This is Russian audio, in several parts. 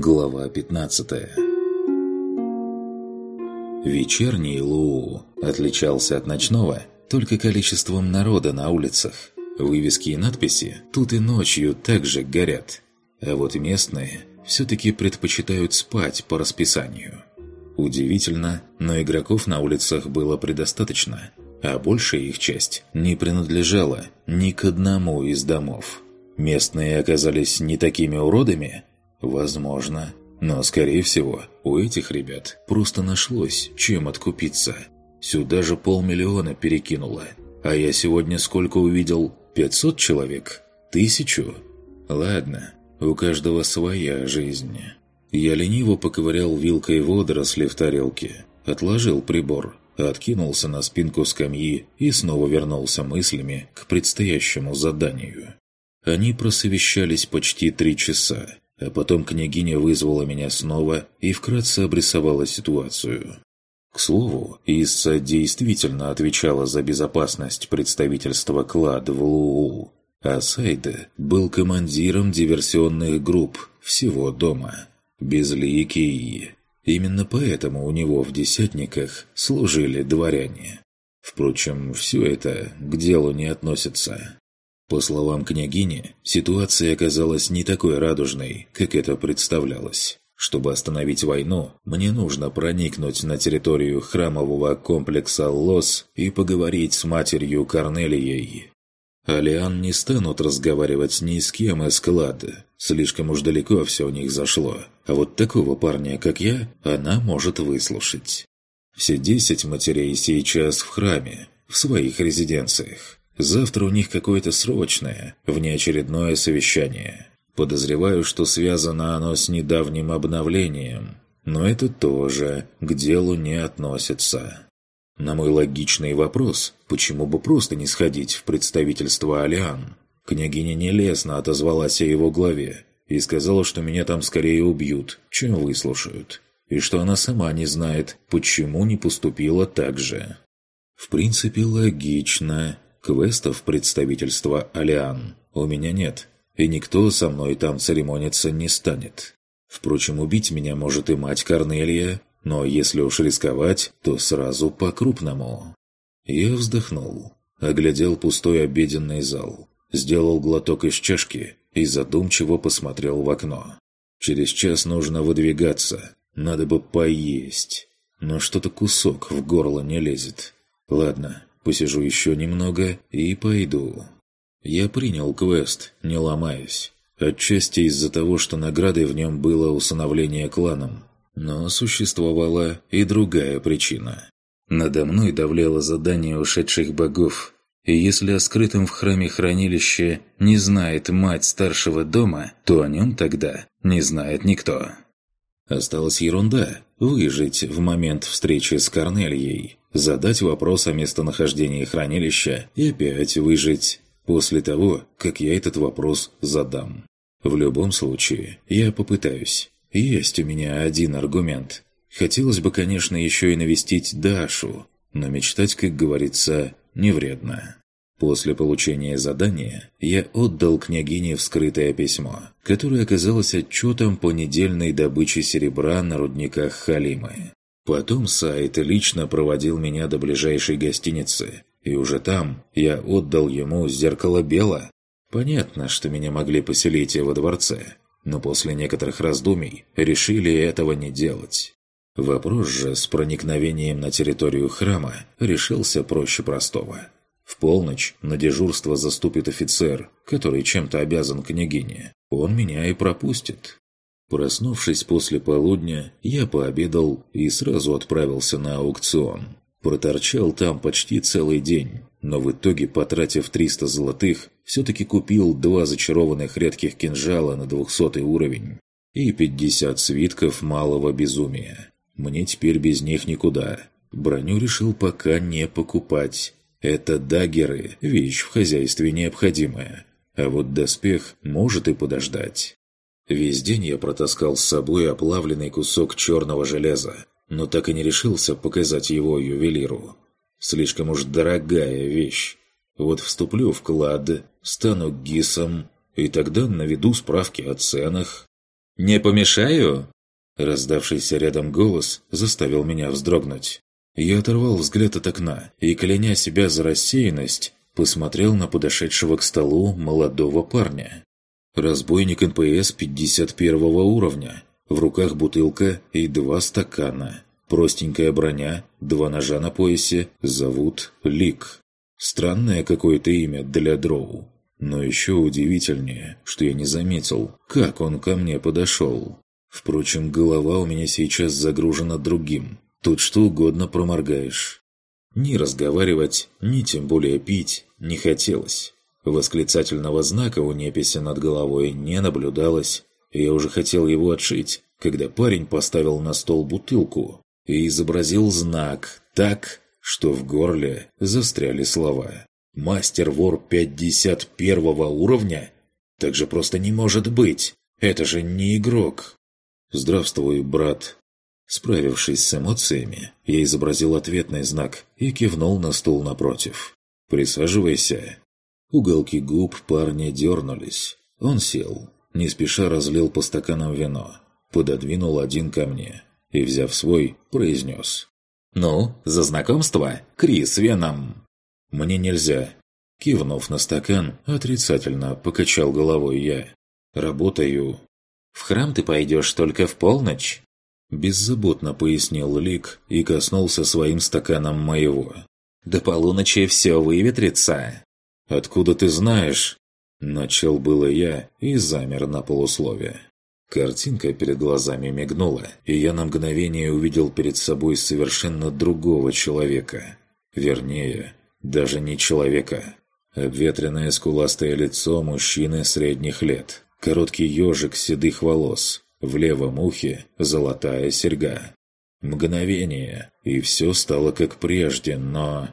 Глава 15 Вечерний Луу отличался от ночного только количеством народа на улицах. Вывески и надписи тут и ночью также горят. А вот местные все-таки предпочитают спать по расписанию. Удивительно, но игроков на улицах было предостаточно, а большая их часть не принадлежала ни к одному из домов. Местные оказались не такими уродами? Возможно. Но, скорее всего, у этих ребят просто нашлось, чем откупиться. Сюда же полмиллиона перекинуло. А я сегодня сколько увидел? 500 человек? Тысячу? Ладно, у каждого своя жизнь. Я лениво поковырял вилкой водоросли в тарелке, отложил прибор, откинулся на спинку скамьи и снова вернулся мыслями к предстоящему заданию. Они просовещались почти три часа, а потом княгиня вызвала меня снова и вкратце обрисовала ситуацию. К слову, Исса действительно отвечала за безопасность представительства клад в Луу, а Сайда был командиром диверсионных групп всего дома. Безликий. Именно поэтому у него в десятниках служили дворяне. Впрочем, все это к делу не относится. По словам княгини, ситуация оказалась не такой радужной, как это представлялось. Чтобы остановить войну, мне нужно проникнуть на территорию храмового комплекса Лос и поговорить с матерью Корнелией. Алиан не станут разговаривать ни с кем из склада. Слишком уж далеко все у них зашло. А вот такого парня, как я, она может выслушать. Все десять матерей сейчас в храме, в своих резиденциях. Завтра у них какое-то срочное, внеочередное совещание. Подозреваю, что связано оно с недавним обновлением. Но это тоже к делу не относится. На мой логичный вопрос, почему бы просто не сходить в представительство Алиан? Княгиня нелестно отозвалась о его главе и сказала, что меня там скорее убьют, чем выслушают, и что она сама не знает, почему не поступила так же. В принципе, логично, Квестов представительства Алиан у меня нет, и никто со мной там церемониться не станет. Впрочем, убить меня может и мать Корнелия, но если уж рисковать, то сразу по-крупному. Я вздохнул, оглядел пустой обеденный зал, сделал глоток из чашки и задумчиво посмотрел в окно. Через час нужно выдвигаться, надо бы поесть. Но что-то кусок в горло не лезет. Ладно, посижу еще немного и пойду. Я принял квест, не ломаясь. Отчасти из-за того, что наградой в нем было усыновление кланом. Но существовала и другая причина. Надо мной давляло задание ушедших богов, и если о скрытом в храме хранилище не знает мать старшего дома, то о нем тогда не знает никто. Осталась ерунда – выжить в момент встречи с Корнельей задать вопрос о местонахождении хранилища и опять выжить после того, как я этот вопрос задам. В любом случае, я попытаюсь. Есть у меня один аргумент. Хотелось бы, конечно, еще и навестить Дашу, но мечтать, как говорится, не вредно. После получения задания я отдал княгине вскрытое письмо, которое оказалось отчетом по недельной добыче серебра на рудниках Халимы. Потом Сайт лично проводил меня до ближайшей гостиницы, и уже там я отдал ему зеркало Бела. Понятно, что меня могли поселить во дворце, но после некоторых раздумий решили этого не делать. Вопрос же с проникновением на территорию храма решился проще простого. В полночь на дежурство заступит офицер, который чем-то обязан княгине. Он меня и пропустит. Проснувшись после полудня, я пообедал и сразу отправился на аукцион. Проторчал там почти целый день, но в итоге, потратив 300 золотых, все-таки купил два зачарованных редких кинжала на 200 уровень и 50 свитков малого безумия. Мне теперь без них никуда. Броню решил пока не покупать. Это даггеры – вещь в хозяйстве необходимая. А вот доспех может и подождать. Весь день я протаскал с собой оплавленный кусок черного железа, но так и не решился показать его ювелиру. Слишком уж дорогая вещь. Вот вступлю в клад, стану гисом, и тогда наведу справки о ценах. «Не помешаю?» Раздавшийся рядом голос заставил меня вздрогнуть. Я оторвал взгляд от окна и, кляня себя за рассеянность, посмотрел на подошедшего к столу молодого парня. Разбойник НПС 51 уровня. В руках бутылка и два стакана. Простенькая броня, два ножа на поясе, зовут Лик. Странное какое-то имя для дроу. Но еще удивительнее, что я не заметил, как он ко мне подошел. Впрочем, голова у меня сейчас загружена другим. Тут что угодно проморгаешь. Ни разговаривать, ни тем более пить не хотелось. Восклицательного знака у неписи над головой не наблюдалось. Я уже хотел его отшить, когда парень поставил на стол бутылку и изобразил знак так, что в горле застряли слова. «Мастер-вор 51 уровня? Так же просто не может быть! Это же не игрок!» «Здравствуй, брат!» Справившись с эмоциями, я изобразил ответный знак и кивнул на стул напротив. «Присаживайся». Уголки губ парня дернулись. Он сел, не спеша разлил по стаканам вино, пододвинул один ко мне и, взяв свой, произнес. «Ну, за знакомство, Крис Веном!» «Мне нельзя!» Кивнув на стакан, отрицательно покачал головой я. «Работаю «В храм ты пойдешь только в полночь?» Беззаботно пояснил Лик и коснулся своим стаканом моего. «До полуночи все выветрится!» «Откуда ты знаешь?» Начал было я и замер на полуслове. Картинка перед глазами мигнула, и я на мгновение увидел перед собой совершенно другого человека. Вернее, даже не человека. Обветренное скуластое лицо мужчины средних лет, Короткий ежик седых волос, в левом ухе золотая серьга. Мгновение, и все стало как прежде, но...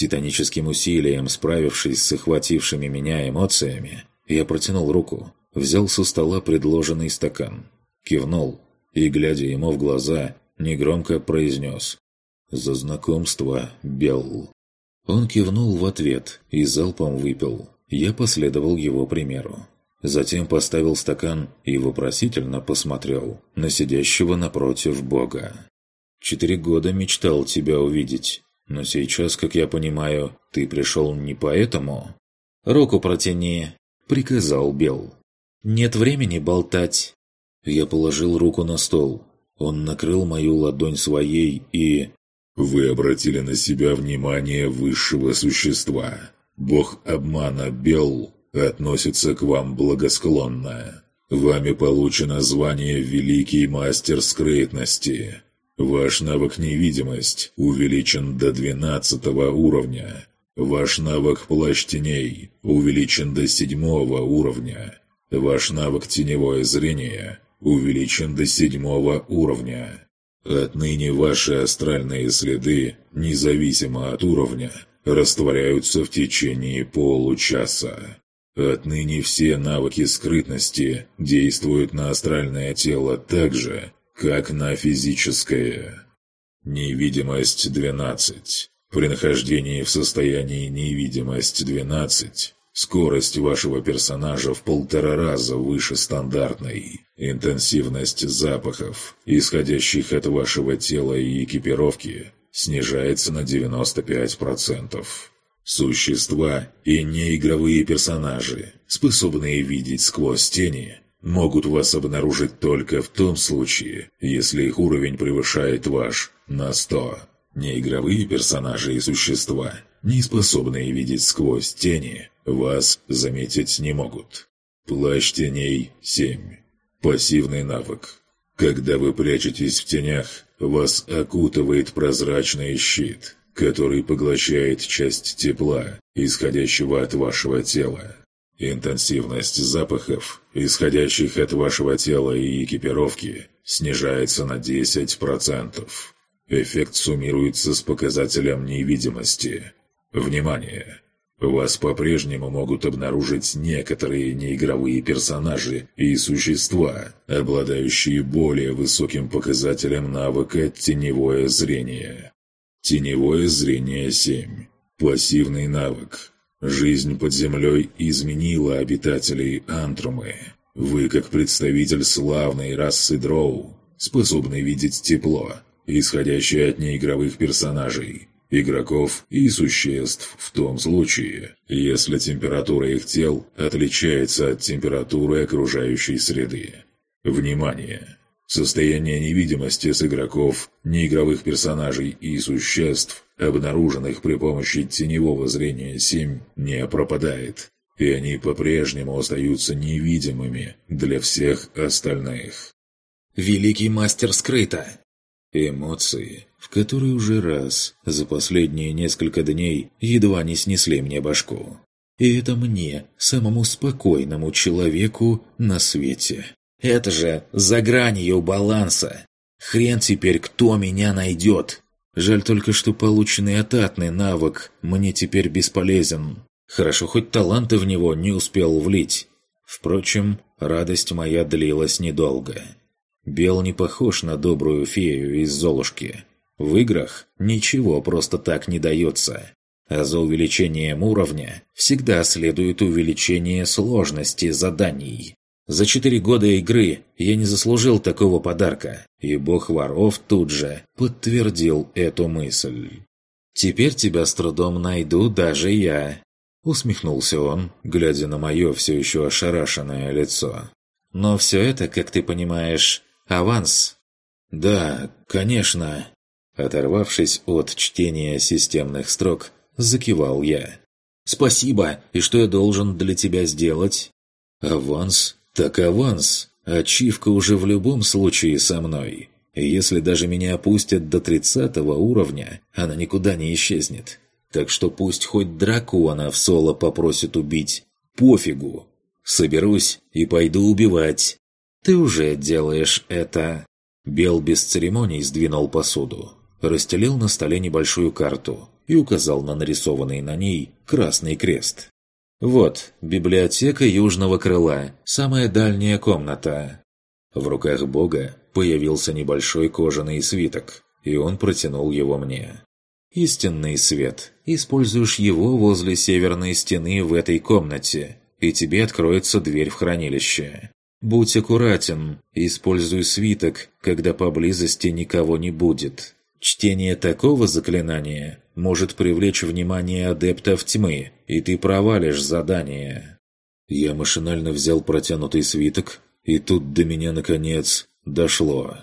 Титаническим усилием, справившись с охватившими меня эмоциями, я протянул руку, взял со стола предложенный стакан, кивнул и, глядя ему в глаза, негромко произнес «За знакомство, Белл». Он кивнул в ответ и залпом выпил. Я последовал его примеру. Затем поставил стакан и вопросительно посмотрел на сидящего напротив Бога. «Четыре года мечтал тебя увидеть, но сейчас, как я понимаю, ты пришел не поэтому?» «Руку протяни», — приказал Бел. «Нет времени болтать». Я положил руку на стол. Он накрыл мою ладонь своей и... «Вы обратили на себя внимание высшего существа. Бог обмана Бел относится к вам благосклонно. Вами получено звание «Великий мастер скрытности». Ваш навык невидимость увеличен до 12 уровня. Ваш навык плащ теней увеличен до 7 уровня. Ваш навык теневое зрение увеличен до 7 уровня. Отныне ваши астральные следы, независимо от уровня, растворяются в течение получаса. Отныне все навыки скрытности действуют на астральное тело так же, как на физическое. Невидимость 12. При нахождении в состоянии невидимость 12 скорость вашего персонажа в полтора раза выше стандартной. Интенсивность запахов, исходящих от вашего тела и экипировки, снижается на 95%. Существа и неигровые персонажи, способные видеть сквозь тени, могут вас обнаружить только в том случае, если их уровень превышает ваш на 100. Неигровые персонажи и существа, не способные видеть сквозь тени, вас заметить не могут. Плащ теней 7. Пассивный навык. Когда вы прячетесь в тенях, вас окутывает прозрачный щит – который поглощает часть тепла, исходящего от вашего тела. Интенсивность запахов, исходящих от вашего тела и экипировки, снижается на 10%. Эффект суммируется с показателем невидимости. Внимание! Вас по-прежнему могут обнаружить некоторые неигровые персонажи и существа, обладающие более высоким показателем навыка «Теневое зрение». Теневое зрение 7. Пассивный навык. Жизнь под землей изменила обитателей Антрумы. Вы, как представитель славной расы дроу, способны видеть тепло, исходящее от неигровых персонажей, игроков и существ в том случае, если температура их тел отличается от температуры окружающей среды. Внимание! Состояние невидимости с игроков, неигровых персонажей и существ, обнаруженных при помощи теневого зрения 7, не пропадает, и они по-прежнему остаются невидимыми для всех остальных. Великий мастер скрыто. Эмоции, в которые уже раз за последние несколько дней едва не снесли мне башку. И это мне, самому спокойному человеку на свете. Это же за гранью баланса. Хрен теперь кто меня найдет. Жаль только, что полученный отатный навык мне теперь бесполезен. Хорошо, хоть таланты в него не успел влить. Впрочем, радость моя длилась недолго. Бел не похож на добрую фею из Золушки. В играх ничего просто так не дается. А за увеличением уровня всегда следует увеличение сложности заданий. За четыре года игры я не заслужил такого подарка, и бог воров тут же подтвердил эту мысль. «Теперь тебя с трудом найду даже я», — усмехнулся он, глядя на мое все еще ошарашенное лицо. «Но все это, как ты понимаешь, аванс». «Да, конечно», — оторвавшись от чтения системных строк, закивал я. «Спасибо, и что я должен для тебя сделать?» «Аванс так аванс, ачивка уже в любом случае со мной. если даже меня опустят до тридцатого уровня, она никуда не исчезнет. Так что пусть хоть дракона в соло попросит убить. Пофигу. Соберусь и пойду убивать. Ты уже делаешь это. Бел без церемоний сдвинул посуду, расстелил на столе небольшую карту и указал на нарисованный на ней красный крест. Вот, библиотека южного крыла, самая дальняя комната. В руках бога появился небольшой кожаный свиток, и он протянул его мне. Истинный свет. Используешь его возле северной стены в этой комнате, и тебе откроется дверь в хранилище. Будь аккуратен, используй свиток, когда поблизости никого не будет. Чтение такого заклинания может привлечь внимание адептов тьмы, и ты провалишь задание. Я машинально взял протянутый свиток, и тут до меня, наконец, дошло.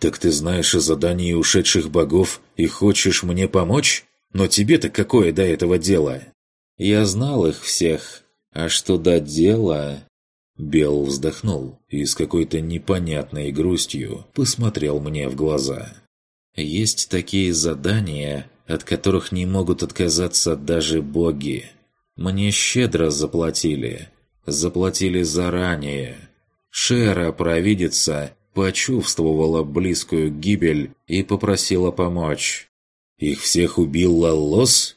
«Так ты знаешь о задании ушедших богов и хочешь мне помочь? Но тебе-то какое до этого дело?» «Я знал их всех. А что до дела...» Бел вздохнул и с какой-то непонятной грустью посмотрел мне в глаза. «Есть такие задания, от которых не могут отказаться даже боги. Мне щедро заплатили. Заплатили заранее. Шера, провидица, почувствовала близкую гибель и попросила помочь. «Их всех убил Лаллос?»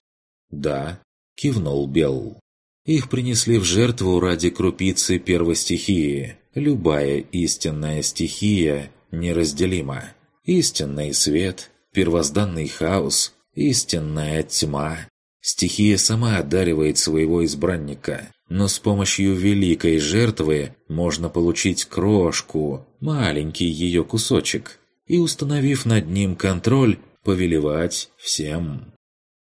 «Да», — кивнул Бел. «Их принесли в жертву ради крупицы первой стихии. Любая истинная стихия неразделима. Истинный свет, первозданный хаос, Истинная тьма. Стихия сама одаривает своего избранника, но с помощью великой жертвы можно получить крошку, маленький ее кусочек, и, установив над ним контроль, повелевать всем.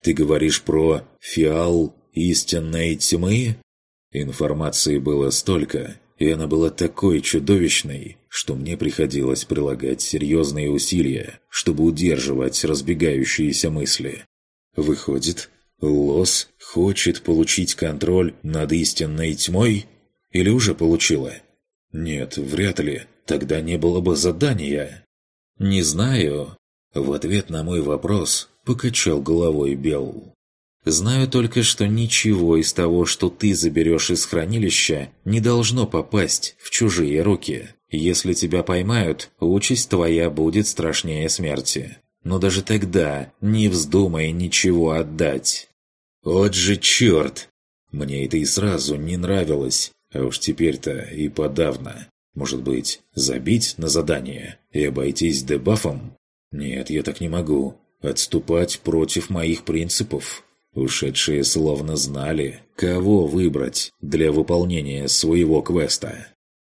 Ты говоришь про фиал истинной тьмы? Информации было столько, и она была такой чудовищной, что мне приходилось прилагать серьезные усилия, чтобы удерживать разбегающиеся мысли. Выходит, Лос хочет получить контроль над истинной тьмой? Или уже получила? Нет, вряд ли. Тогда не было бы задания. Не знаю. В ответ на мой вопрос покачал головой Белл. Знаю только, что ничего из того, что ты заберешь из хранилища, не должно попасть в чужие руки. Если тебя поймают, участь твоя будет страшнее смерти. Но даже тогда не вздумай ничего отдать. Вот же черт! Мне это и сразу не нравилось, а уж теперь-то и подавно. Может быть, забить на задание и обойтись дебафом? Нет, я так не могу. Отступать против моих принципов. Ушедшие словно знали, кого выбрать для выполнения своего квеста.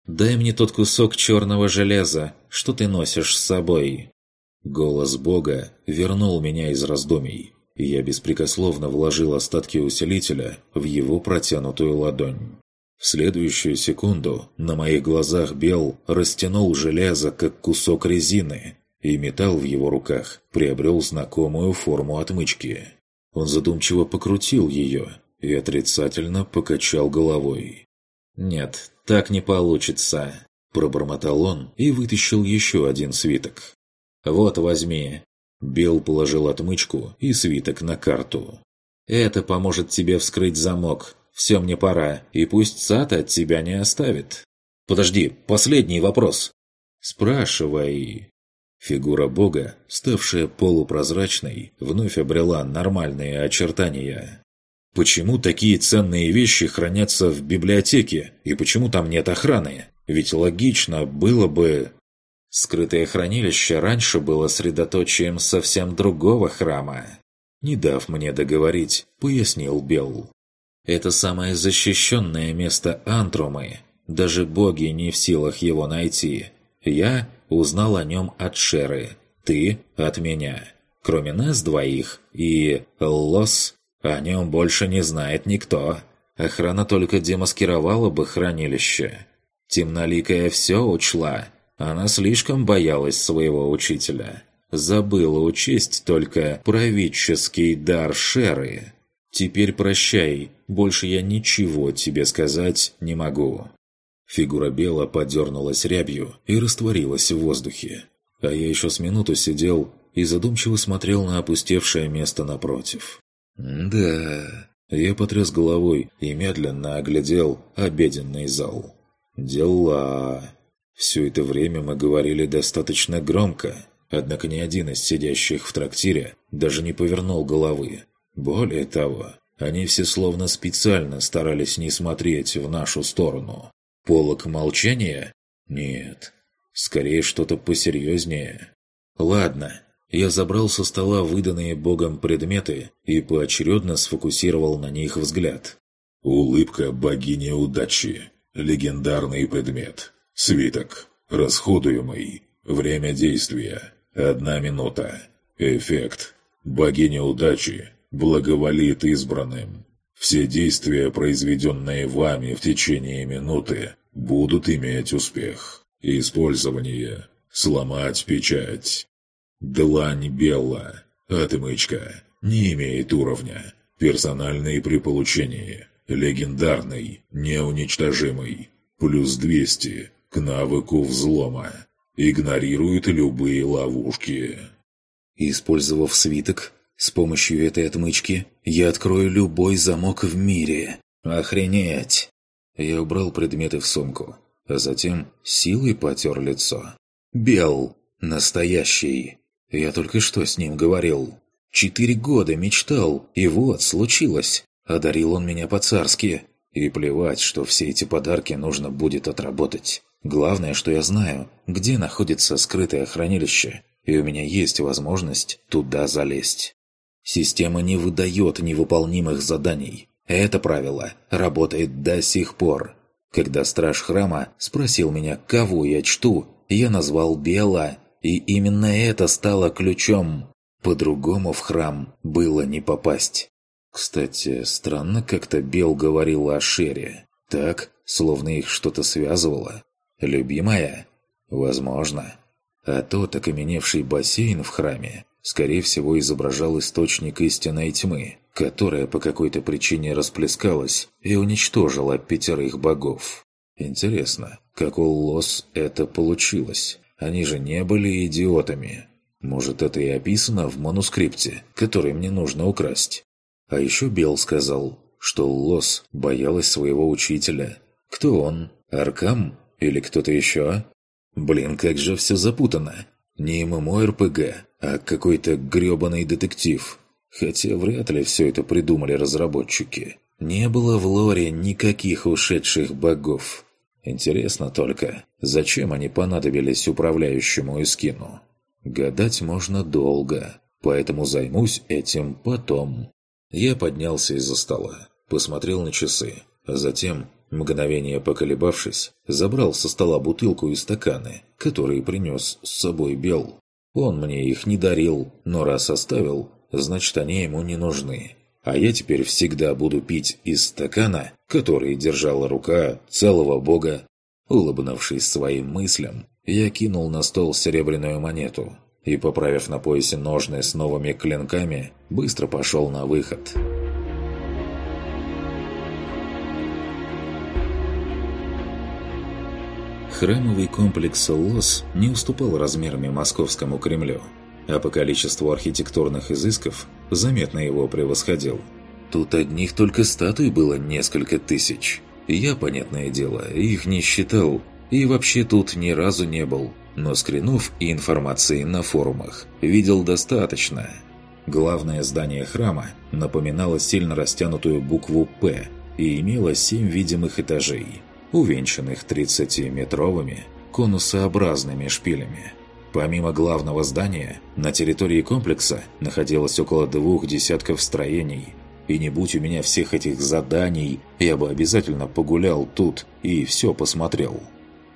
«Дай мне тот кусок черного железа, что ты носишь с собой». Голос Бога вернул меня из раздумий, я беспрекословно вложил остатки усилителя в его протянутую ладонь. В следующую секунду на моих глазах Бел растянул железо, как кусок резины, и металл в его руках приобрел знакомую форму отмычки. Он задумчиво покрутил ее и отрицательно покачал головой. «Нет, так не получится», – пробормотал он и вытащил еще один свиток. «Вот, возьми». Бел положил отмычку и свиток на карту. «Это поможет тебе вскрыть замок. Все мне пора, и пусть сад от тебя не оставит». «Подожди, последний вопрос». «Спрашивай». Фигура бога, ставшая полупрозрачной, вновь обрела нормальные очертания. Почему такие ценные вещи хранятся в библиотеке, и почему там нет охраны? Ведь логично было бы... Скрытое хранилище раньше было средоточием совсем другого храма. Не дав мне договорить, пояснил Белл. Это самое защищенное место Антрумы. Даже боги не в силах его найти. Я узнал о нем от Шеры, ты от меня. Кроме нас двоих и Лос, о нем больше не знает никто. Охрана только демаскировала бы хранилище. Темноликая все учла. Она слишком боялась своего учителя. Забыла учесть только правительский дар Шеры. Теперь прощай, больше я ничего тебе сказать не могу. Фигура Бела подернулась рябью и растворилась в воздухе. А я еще с минуту сидел и задумчиво смотрел на опустевшее место напротив. «Да...» Я потряс головой и медленно оглядел обеденный зал. «Дела...» Все это время мы говорили достаточно громко, однако ни один из сидящих в трактире даже не повернул головы. Более того, они все словно специально старались не смотреть в нашу сторону. Полок молчания? Нет. Скорее что-то посерьезнее. Ладно. Я забрал со стола выданные богом предметы и поочередно сфокусировал на них взгляд. Улыбка богини удачи. Легендарный предмет. Свиток. Расходуемый. Время действия. Одна минута. Эффект. Богиня удачи благоволит избранным. Все действия, произведенные вами в течение минуты, будут иметь успех. Использование. Сломать печать. Длань Белла. Отмычка. Не имеет уровня. Персональный при получении. Легендарный. Неуничтожимый. Плюс 200 к навыку взлома. Игнорирует любые ловушки. Использовав свиток, с помощью этой отмычки я открою любой замок в мире. Охренеть! Я убрал предметы в сумку, а затем силой потер лицо. Бел. Настоящий. Я только что с ним говорил. Четыре года мечтал, и вот, случилось. Одарил он меня по-царски. И плевать, что все эти подарки нужно будет отработать. Главное, что я знаю, где находится скрытое хранилище, и у меня есть возможность туда залезть. Система не выдает невыполнимых заданий. Это правило работает до сих пор. Когда страж храма спросил меня, кого я чту, я назвал Бела, и именно это стало ключом. По-другому в храм было не попасть. Кстати, странно как-то Бел говорил о Шере. Так, словно их что-то связывало. Любимая? Возможно. А тот окаменевший бассейн в храме скорее всего, изображал источник истинной тьмы, которая по какой-то причине расплескалась и уничтожила пятерых богов. Интересно, как у Лос это получилось? Они же не были идиотами. Может, это и описано в манускрипте, который мне нужно украсть. А еще Бел сказал, что Лос боялась своего учителя. Кто он? Аркам? Или кто-то еще? Блин, как же все запутано. Не ММО-РПГ, а какой-то грёбаный детектив. Хотя вряд ли все это придумали разработчики. Не было в лоре никаких ушедших богов. Интересно только, зачем они понадобились управляющему Искину? Гадать можно долго, поэтому займусь этим потом. Я поднялся из-за стола, посмотрел на часы, а затем Мгновение поколебавшись, забрал со стола бутылку и стаканы, которые принес с собой Бел. Он мне их не дарил, но раз оставил, значит они ему не нужны. А я теперь всегда буду пить из стакана, который держала рука целого бога. Улыбнувшись своим мыслям, я кинул на стол серебряную монету и, поправив на поясе ножны с новыми клинками, быстро пошел на выход. Храмовый комплекс «Лос» не уступал размерами московскому Кремлю, а по количеству архитектурных изысков заметно его превосходил. Тут одних только статуй было несколько тысяч. Я, понятное дело, их не считал, и вообще тут ни разу не был, но скринов и информации на форумах видел достаточно. Главное здание храма напоминало сильно растянутую букву «П» и имело семь видимых этажей – увенчанных 30-метровыми конусообразными шпилями. Помимо главного здания, на территории комплекса находилось около двух десятков строений. И не будь у меня всех этих заданий, я бы обязательно погулял тут и все посмотрел.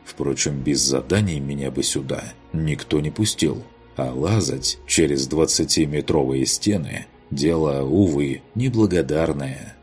Впрочем, без заданий меня бы сюда никто не пустил. А лазать через 20-метровые стены – дело, увы, неблагодарное.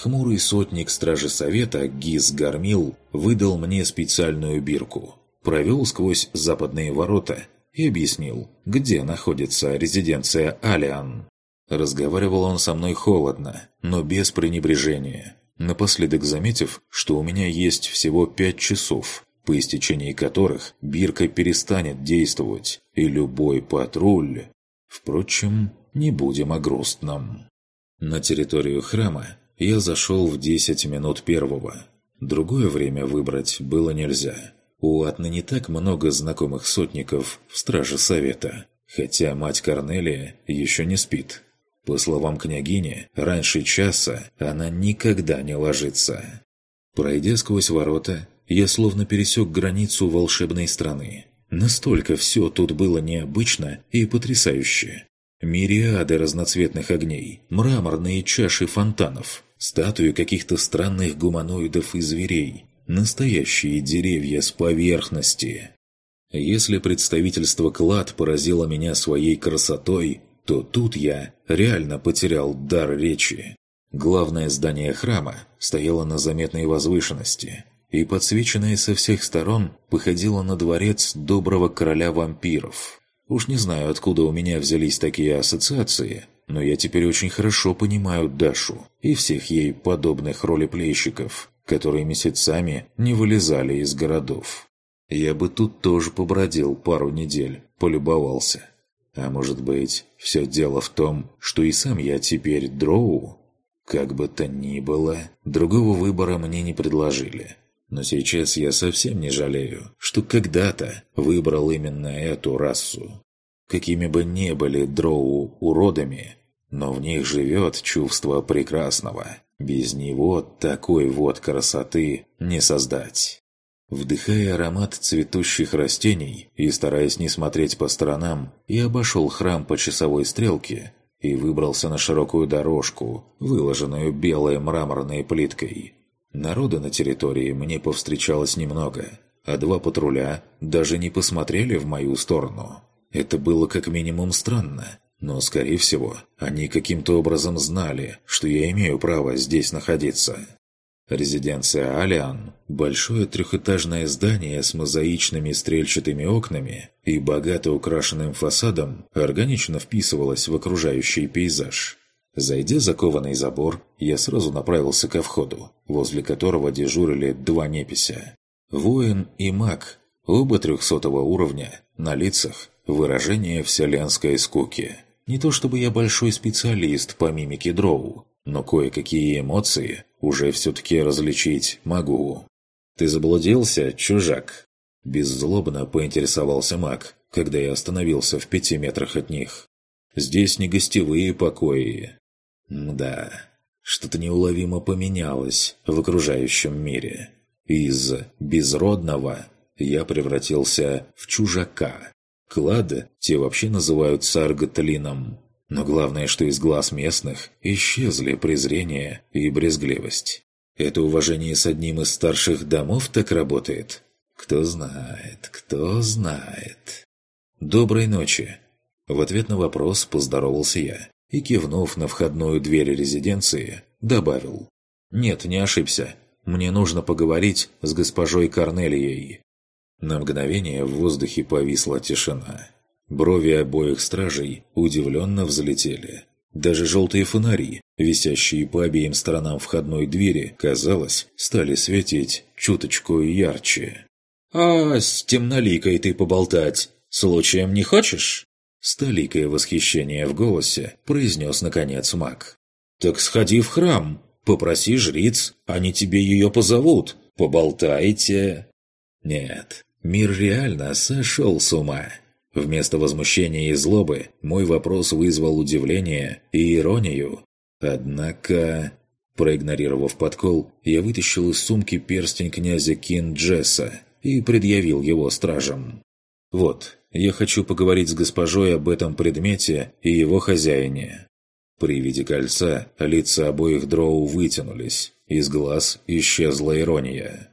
Хмурый сотник Стражи Совета Гиз Гармил выдал мне специальную бирку, провел сквозь западные ворота и объяснил, где находится резиденция Алиан. Разговаривал он со мной холодно, но без пренебрежения, напоследок заметив, что у меня есть всего пять часов, по истечении которых бирка перестанет действовать, и любой патруль... Впрочем, не будем о грустном. На территорию храма я зашел в 10 минут первого. Другое время выбрать было нельзя. У Атны не так много знакомых сотников в Страже Совета, хотя мать Корнелия еще не спит. По словам княгини, раньше часа она никогда не ложится. Пройдя сквозь ворота, я словно пересек границу волшебной страны. Настолько все тут было необычно и потрясающе. Мириады разноцветных огней, мраморные чаши фонтанов, статуи каких-то странных гуманоидов и зверей, настоящие деревья с поверхности. Если представительство клад поразило меня своей красотой, то тут я реально потерял дар речи. Главное здание храма стояло на заметной возвышенности, и, подсвеченное со всех сторон, походило на дворец доброго короля вампиров. Уж не знаю, откуда у меня взялись такие ассоциации – но я теперь очень хорошо понимаю Дашу и всех ей подобных ролеплейщиков, которые месяцами не вылезали из городов. Я бы тут тоже побродил пару недель, полюбовался. А может быть, все дело в том, что и сам я теперь дроу? Как бы то ни было, другого выбора мне не предложили. Но сейчас я совсем не жалею, что когда-то выбрал именно эту расу. Какими бы ни были дроу уродами, но в них живет чувство прекрасного. Без него такой вот красоты не создать. Вдыхая аромат цветущих растений и стараясь не смотреть по сторонам, я обошел храм по часовой стрелке и выбрался на широкую дорожку, выложенную белой мраморной плиткой. Народа на территории мне повстречалось немного, а два патруля даже не посмотрели в мою сторону. Это было как минимум странно, но, скорее всего, они каким-то образом знали, что я имею право здесь находиться. Резиденция Алиан – большое трехэтажное здание с мозаичными стрельчатыми окнами и богато украшенным фасадом органично вписывалась в окружающий пейзаж. Зайдя за кованый забор, я сразу направился ко входу, возле которого дежурили два непися. Воин и маг, оба трехсотого уровня, на лицах выражение вселенской скуки – не то чтобы я большой специалист по мимике дроу, но кое-какие эмоции уже все-таки различить могу. «Ты заблудился, чужак?» Беззлобно поинтересовался маг, когда я остановился в пяти метрах от них. «Здесь не гостевые покои». Да, что-то неуловимо поменялось в окружающем мире. Из безродного я превратился в чужака. Клады те вообще называют саргатлином. Но главное, что из глаз местных исчезли презрение и брезгливость. Это уважение с одним из старших домов так работает? Кто знает, кто знает. Доброй ночи. В ответ на вопрос поздоровался я и, кивнув на входную дверь резиденции, добавил. «Нет, не ошибся. Мне нужно поговорить с госпожой Корнелией». На мгновение в воздухе повисла тишина. Брови обоих стражей удивленно взлетели. Даже желтые фонари, висящие по обеим сторонам входной двери, казалось, стали светить чуточку ярче. «А с темноликой ты поболтать случаем не хочешь?» Столикое восхищение в голосе произнес наконец маг. «Так сходи в храм, попроси жриц, они тебе ее позовут, поболтайте». Нет, мир реально сошел с ума. Вместо возмущения и злобы мой вопрос вызвал удивление и иронию. Однако, проигнорировав подкол, я вытащил из сумки перстень князя Кин Джесса и предъявил его стражам. «Вот, я хочу поговорить с госпожой об этом предмете и его хозяине». При виде кольца лица обоих дроу вытянулись, из глаз исчезла ирония.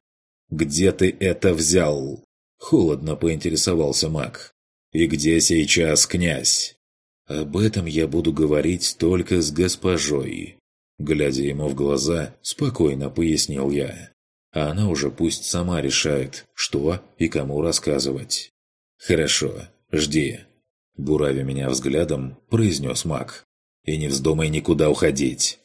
«Где ты это взял?» Холодно поинтересовался маг. «И где сейчас князь?» «Об этом я буду говорить только с госпожой», Глядя ему в глаза, спокойно пояснил я. А она уже пусть сама решает, что и кому рассказывать. «Хорошо, жди», – буравя меня взглядом, произнес маг. «И не вздумай никуда уходить».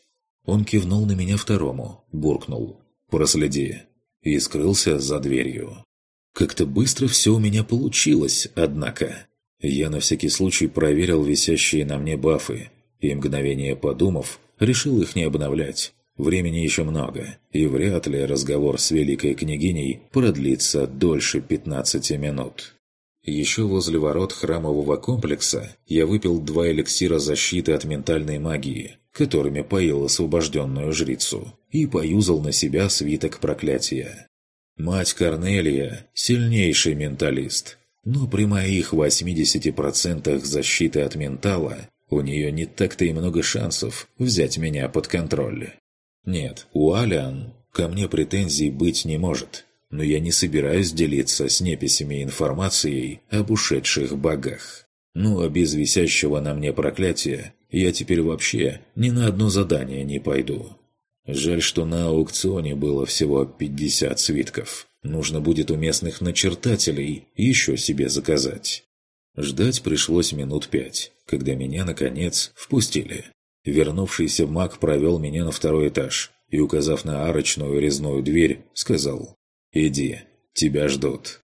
Он кивнул на меня второму, буркнул. «Проследи». И скрылся за дверью. Как-то быстро все у меня получилось, однако. Я на всякий случай проверил висящие на мне бафы, и мгновение подумав, решил их не обновлять. Времени еще много, и вряд ли разговор с великой княгиней продлится дольше 15 минут. Еще возле ворот храмового комплекса я выпил два эликсира защиты от ментальной магии, которыми поил освобожденную жрицу, и поюзал на себя свиток проклятия. Мать Корнелия – сильнейший менталист, но при моих 80% защиты от ментала у нее не так-то и много шансов взять меня под контроль. Нет, у Алиан ко мне претензий быть не может, но я не собираюсь делиться с неписями информацией об ушедших богах. Ну а без висящего на мне проклятия я теперь вообще ни на одно задание не пойду. Жаль, что на аукционе было всего 50 свитков. Нужно будет у местных начертателей еще себе заказать. Ждать пришлось минут пять, когда меня, наконец, впустили. Вернувшийся маг провел меня на второй этаж и, указав на арочную резную дверь, сказал «Иди, тебя ждут».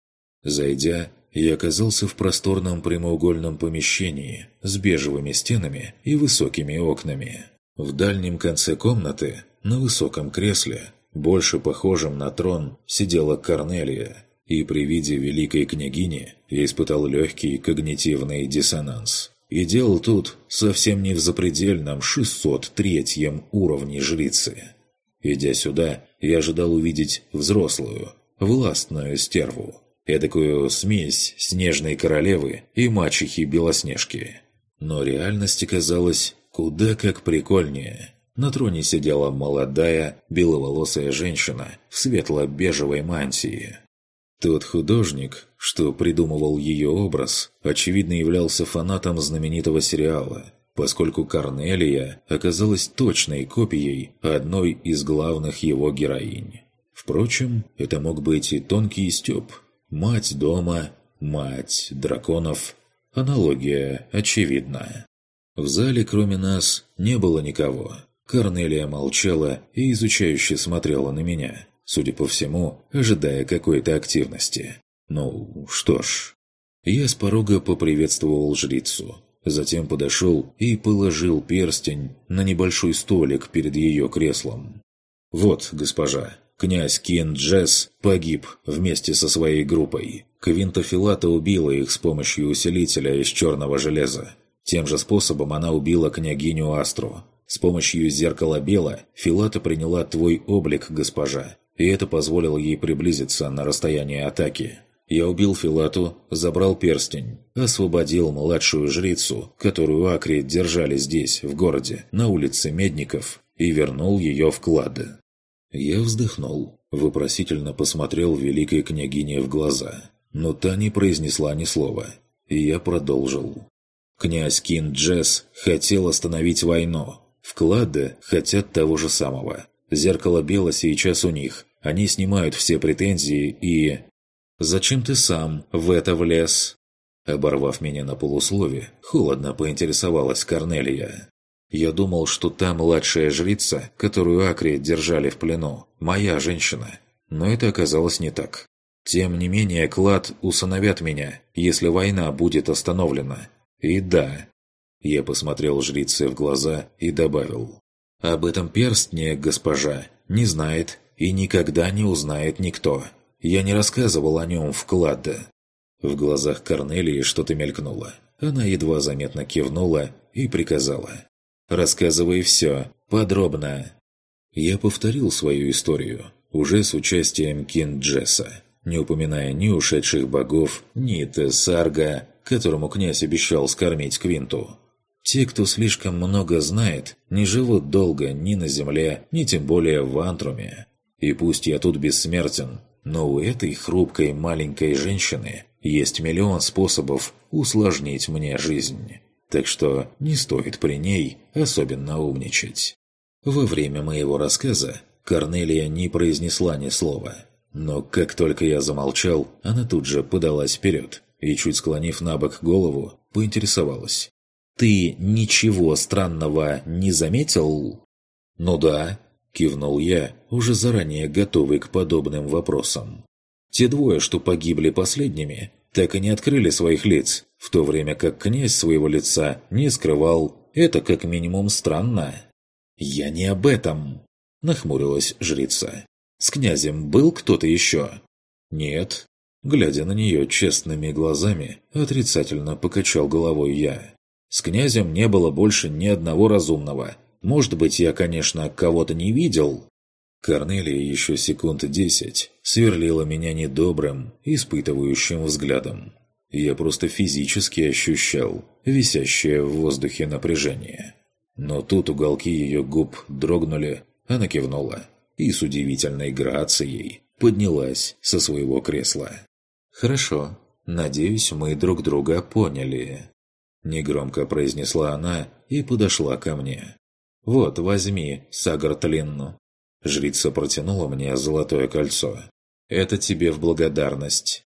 Зайдя, я оказался в просторном прямоугольном помещении с бежевыми стенами и высокими окнами. В дальнем конце комнаты, на высоком кресле, больше похожем на трон, сидела Корнелия, и при виде великой княгини я испытал легкий когнитивный диссонанс. И делал тут совсем не в запредельном 603-м уровне жрицы. Идя сюда, я ожидал увидеть взрослую, властную стерву, эдакую смесь снежной королевы и мачехи Белоснежки. Но реальность оказалась куда как прикольнее. На троне сидела молодая, беловолосая женщина в светло-бежевой мантии. Тот художник, что придумывал ее образ, очевидно являлся фанатом знаменитого сериала, поскольку Корнелия оказалась точной копией одной из главных его героинь. Впрочем, это мог быть и тонкий стёб. Мать дома, мать драконов. Аналогия очевидна. В зале, кроме нас, не было никого. Корнелия молчала и изучающе смотрела на меня судя по всему, ожидая какой-то активности. Ну, что ж. Я с порога поприветствовал жрицу, затем подошел и положил перстень на небольшой столик перед ее креслом. «Вот, госпожа, князь Кин Джесс погиб вместе со своей группой. Квинта Филата убила их с помощью усилителя из черного железа. Тем же способом она убила княгиню Астру. С помощью зеркала Бела Филата приняла твой облик, госпожа, и это позволило ей приблизиться на расстояние атаки. Я убил Филату, забрал перстень, освободил младшую жрицу, которую Акри держали здесь, в городе, на улице Медников, и вернул ее в клад. Я вздохнул, вопросительно посмотрел великой княгине в глаза, но та не произнесла ни слова, и я продолжил. Князь Кин Джесс хотел остановить войну. Вклады хотят того же самого. Зеркало Бела сейчас у них. Они снимают все претензии и... «Зачем ты сам в это влез?» Оборвав меня на полуслове, холодно поинтересовалась Корнелия. Я думал, что та младшая жрица, которую Акри держали в плену, моя женщина. Но это оказалось не так. Тем не менее, клад усыновят меня, если война будет остановлена. И да. Я посмотрел жрице в глаза и добавил. Об этом перстне, госпожа, не знает и никогда не узнает никто. Я не рассказывал о нем в клад. В глазах Корнелии что-то мелькнуло. Она едва заметно кивнула и приказала. Рассказывай все, подробно». Я повторил свою историю, уже с участием Кин Джесса, не упоминая ни ушедших богов, ни Тессарга, которому князь обещал скормить Квинту. Те, кто слишком много знает, не живут долго ни на земле, ни тем более в Антруме. И пусть я тут бессмертен, но у этой хрупкой маленькой женщины есть миллион способов усложнить мне жизнь так что не стоит при ней особенно умничать. Во время моего рассказа Корнелия не произнесла ни слова, но как только я замолчал, она тут же подалась вперед и, чуть склонив на бок голову, поинтересовалась. «Ты ничего странного не заметил?» «Ну да», – кивнул я, уже заранее готовый к подобным вопросам. «Те двое, что погибли последними, так и не открыли своих лиц, в то время как князь своего лица не скрывал. Это как минимум странно. «Я не об этом!» – нахмурилась жрица. «С князем был кто-то еще?» «Нет». Глядя на нее честными глазами, отрицательно покачал головой я. «С князем не было больше ни одного разумного. Может быть, я, конечно, кого-то не видел, Корнелия еще секунд десять сверлила меня недобрым, испытывающим взглядом. Я просто физически ощущал висящее в воздухе напряжение. Но тут уголки ее губ дрогнули, она кивнула и с удивительной грацией поднялась со своего кресла. «Хорошо. Надеюсь, мы друг друга поняли». Негромко произнесла она и подошла ко мне. «Вот, возьми, Сагартлин, Жрица протянула мне золотое кольцо. «Это тебе в благодарность».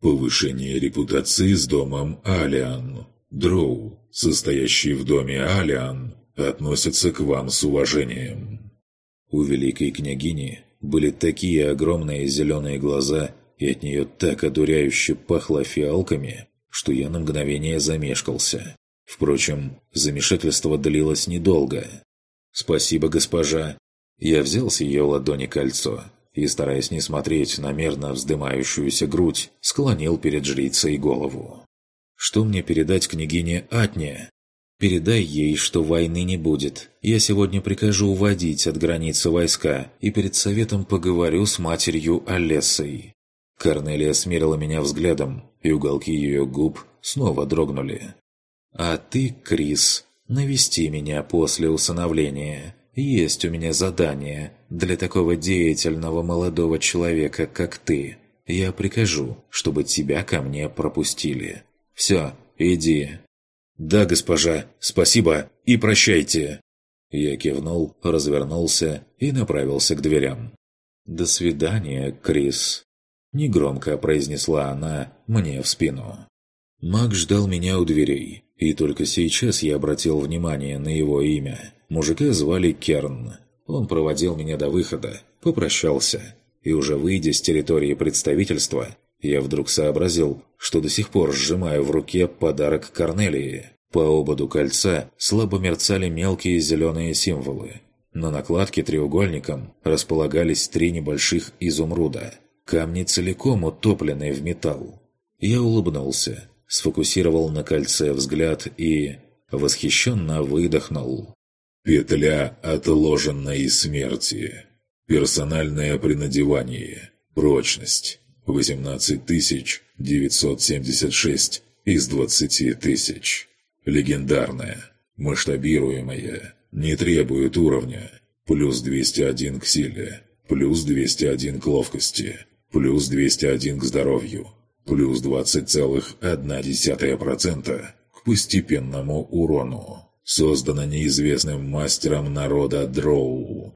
Повышение репутации с домом Алиан. Дроу, состоящий в доме Алиан, относится к вам с уважением. У великой княгини были такие огромные зеленые глаза, и от нее так одуряюще пахло фиалками, что я на мгновение замешкался. Впрочем, замешательство длилось недолго. «Спасибо, госпожа. Я взял с ее ладони кольцо и, стараясь не смотреть на мерно вздымающуюся грудь, склонил перед жрицей голову. «Что мне передать княгине Атне?» «Передай ей, что войны не будет. Я сегодня прикажу уводить от границы войска и перед советом поговорю с матерью Олессой». Корнелия смерила меня взглядом, и уголки ее губ снова дрогнули. «А ты, Крис, навести меня после усыновления. Есть у меня задание для такого деятельного молодого человека, как ты. Я прикажу, чтобы тебя ко мне пропустили. Все, иди». «Да, госпожа, спасибо и прощайте!» Я кивнул, развернулся и направился к дверям. «До свидания, Крис», – негромко произнесла она мне в спину. Маг ждал меня у дверей, и только сейчас я обратил внимание на его имя. Мужика звали Керн. Он проводил меня до выхода, попрощался. И уже выйдя с территории представительства, я вдруг сообразил, что до сих пор сжимаю в руке подарок Корнелии. По ободу кольца слабо мерцали мелкие зеленые символы. На накладке треугольником располагались три небольших изумруда. Камни целиком утопленные в металл. Я улыбнулся, сфокусировал на кольце взгляд и... восхищенно выдохнул. Петля отложенной смерти. Персональное принадевание. Прочность. 18976 из 20 тысяч. Легендарная. Масштабируемая. Не требует уровня. Плюс 201 к силе. плюс 201 к ловкости, плюс 201 к здоровью, плюс 20,1% к постепенному урону. Создано неизвестным мастером народа Дроу.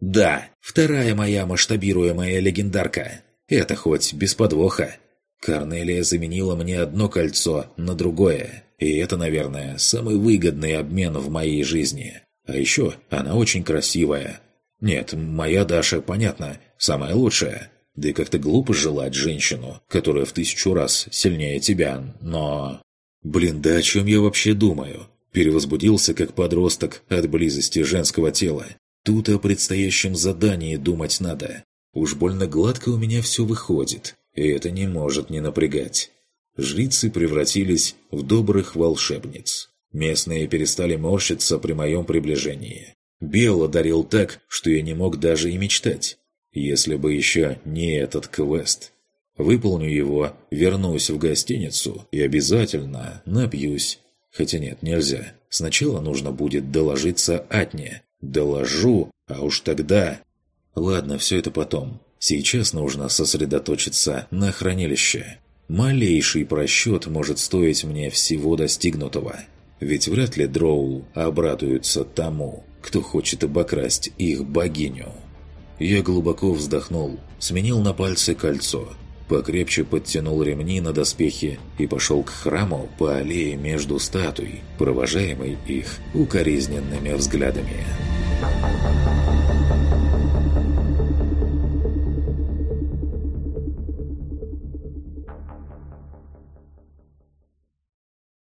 Да, вторая моя масштабируемая легендарка. Это хоть без подвоха. Корнелия заменила мне одно кольцо на другое. И это, наверное, самый выгодный обмен в моей жизни. А еще она очень красивая. Нет, моя Даша, понятно, самая лучшая. Да и как-то глупо желать женщину, которая в тысячу раз сильнее тебя, но... Блин, да о чем я вообще думаю? Перевозбудился как подросток от близости женского тела. Тут о предстоящем задании думать надо. Уж больно гладко у меня все выходит, и это не может не напрягать. Жрицы превратились в добрых волшебниц. Местные перестали морщиться при моем приближении. Бел одарил так, что я не мог даже и мечтать. Если бы еще не этот квест. Выполню его, вернусь в гостиницу и обязательно напьюсь. Хотя нет, нельзя. Сначала нужно будет доложиться Атне. Доложу, а уж тогда... Ладно, все это потом. Сейчас нужно сосредоточиться на хранилище. Малейший просчет может стоить мне всего достигнутого. Ведь вряд ли дроу обрадуются тому, кто хочет обокрасть их богиню. Я глубоко вздохнул, сменил на пальце кольцо, покрепче подтянул ремни на доспехи и пошел к храму по аллее между статуй, провожаемой их укоризненными взглядами. Thank.